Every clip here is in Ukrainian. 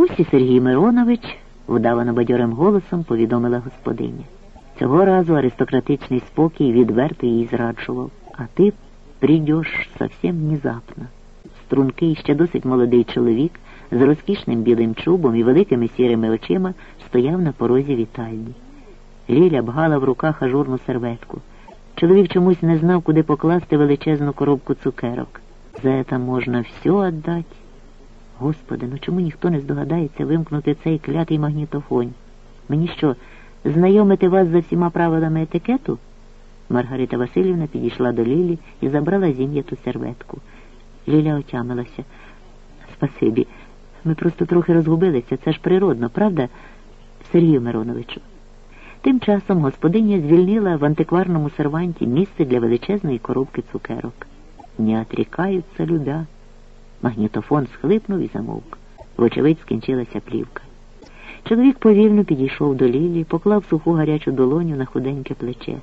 Ось і Сергій Миронович, вдавано бадьорим голосом повідомила господиня. Цього разу аристократичний спокій відверто їй зраджував, а ти прийдеш совсем внезапно. Стрункий, ще досить молодий чоловік з розкішним білим чубом і великими сірими очима стояв на порозі вітальні. Ліля бгала в руках ажурну серветку. Чоловік чомусь не знав, куди покласти величезну коробку цукерок. За це можна все віддати. Господи, ну чому ніхто не здогадається вимкнути цей клятий магнітофон? Мені що, знайомити вас за всіма правилами етикету? Маргарита Васильівна підійшла до Лілі і забрала зім'яту серветку. Ліля отямилася. Спасибі. Ми просто трохи розгубилися. Це ж природно, правда, Сергію Мироновичу? Тим часом господиня звільнила в антикварному серванті місце для величезної коробки цукерок. Не отрікаються любя. Магнітофон схлипнув і замовк. Вочевидь, скінчилася плівка. Чоловік повільно підійшов до Лілі, поклав суху гарячу долоню на худеньке плече.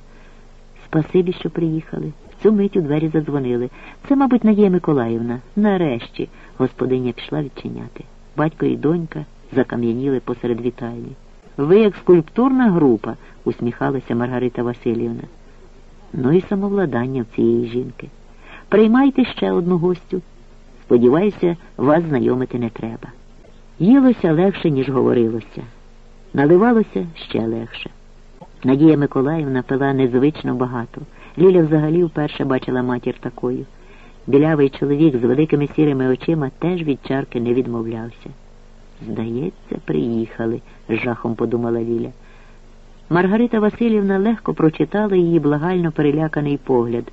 Спасибі, що приїхали. В цю мить у двері задзвонили. Це, мабуть, Надія Миколаївна. Нарешті господиня пішла відчиняти. Батько і донька закам'яніли посеред вітальні. Ви як скульптурна група, усміхалася Маргарита Васильівна. Ну і самовладання в цієї жінки. Приймайте ще одну гостю. Сподіваюся, вас знайомити не треба. Їлося легше, ніж говорилося. Наливалося ще легше. Надія Миколаївна пила незвично багато. Ліля взагалі вперше бачила матір такою. Білявий чоловік з великими сірими очима теж від чарки не відмовлявся. Здається, приїхали, з жахом подумала Ліля. Маргарита Васильівна легко прочитала її благально переляканий погляд.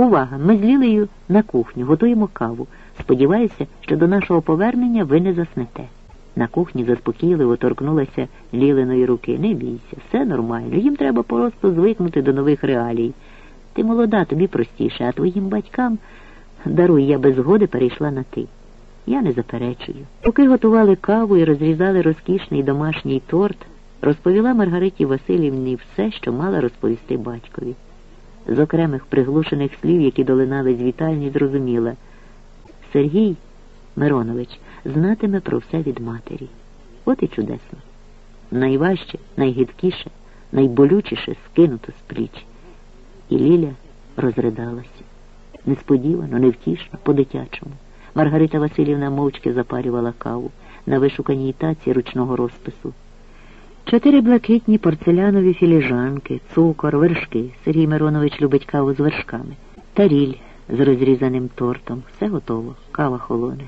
Увага! Ми з Лілею на кухню, готуємо каву. Сподіваюся, що до нашого повернення ви не заснете. На кухні заспокійливо торкнулася Лілиної руки. Не бійся, все нормально. Їм треба просто звикнути до нових реалій. Ти молода, тобі простіше, а твоїм батькам даруй, я без згоди перейшла на ти. Я не заперечую. Поки готували каву і розрізали розкішний домашній торт, розповіла Маргариті Васильівні все, що мала розповісти батькові. З окремих приглушених слів, які долинали з вітальні, зрозуміла. Сергій Миронович знатиме про все від матері. От і чудесно. Найважче, найгидкіше, найболючіше скинуто з пліч. І Ліля розридалася. Несподівано, невтішно, по-дитячому. Маргарита Васильівна мовчки запарювала каву на вишуканій таці ручного розпису. Чотири блакитні порцелянові філіжанки, цукор, вершки. Сергій Миронович любить каву з вершками. Таріль з розрізаним тортом. Все готово, кава холоне.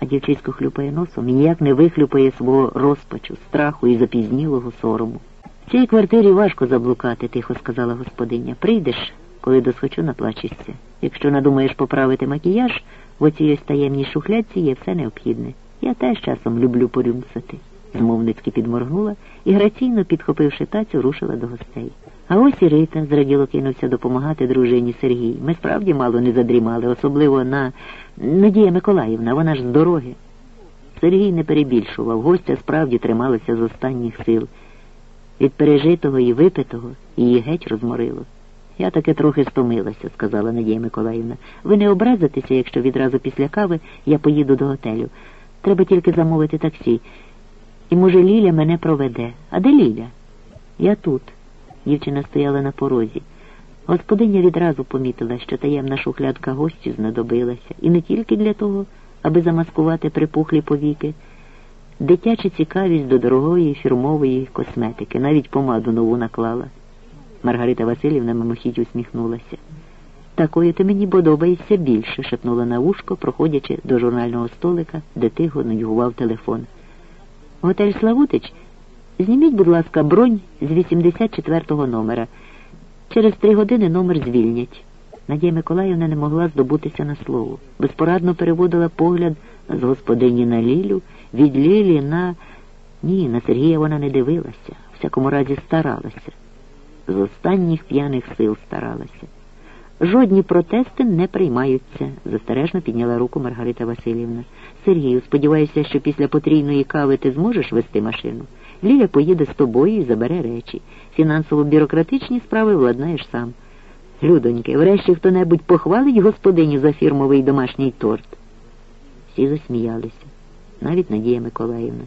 А дівчисько хлюпає носом і ніяк не вихлюпає свого розпачу, страху і запізнілого сорому. В цій квартирі важко заблукати, тихо сказала господиня. Прийдеш, коли досхочу наплачешся. Якщо надумаєш поправити макіяж, в оцій ось таємній шухлядці є все необхідне. Я теж часом люблю порюмсати. Змовницьки підморгнула і, граційно підхопивши тацю, рушила до гостей. А ось і Рита зраділо кинувся допомагати дружині Сергій. Ми справді мало не задрімали, особливо на Надія Миколаївна, вона ж з дороги. Сергій не перебільшував, гостя справді трималася з останніх сил. Від пережитого і випитого її геть розморило. Я таки трохи стомилася, сказала Надія Миколаївна. Ви не образитеся, якщо відразу після кави я поїду до готелю. Треба тільки замовити таксі. І, може, Ліля мене проведе. А де Ліля? Я тут. Дівчина стояла на порозі. Господиня відразу помітила, що таємна шухлядка гості знадобилася, і не тільки для того, аби замаскувати припухлі повіки. Дитяча цікавість до дорогої фірмової косметики, навіть помаду нову наклала. Маргарита Васильівна мимохідь усміхнулася. Такою ти мені подобаєшся більше, шепнула на вушко, проходячи до журнального столика, де тихо нудьгував телефон. Готель Славутич, зніміть, будь ласка, бронь з 84-го номера. Через три години номер звільнять. Надія Миколаївна не могла здобутися на слово. Безпорадно переводила погляд з господині на Лілю, від Лілі на... Ні, на Сергія вона не дивилася, всякому разі старалася. З останніх п'яних сил старалася. Жодні протести не приймаються, застережно підняла руку Маргарита Васильівна. Сергію, сподіваюся, що після потрійної кави ти зможеш вести машину. Ліля поїде з тобою і забере речі. Фінансово-бюрократичні справи владнаєш сам. Людоньки, врешті хто небудь похвалить господиню за фірмовий домашній торт. Всі засміялися, навіть Надія Миколаївна.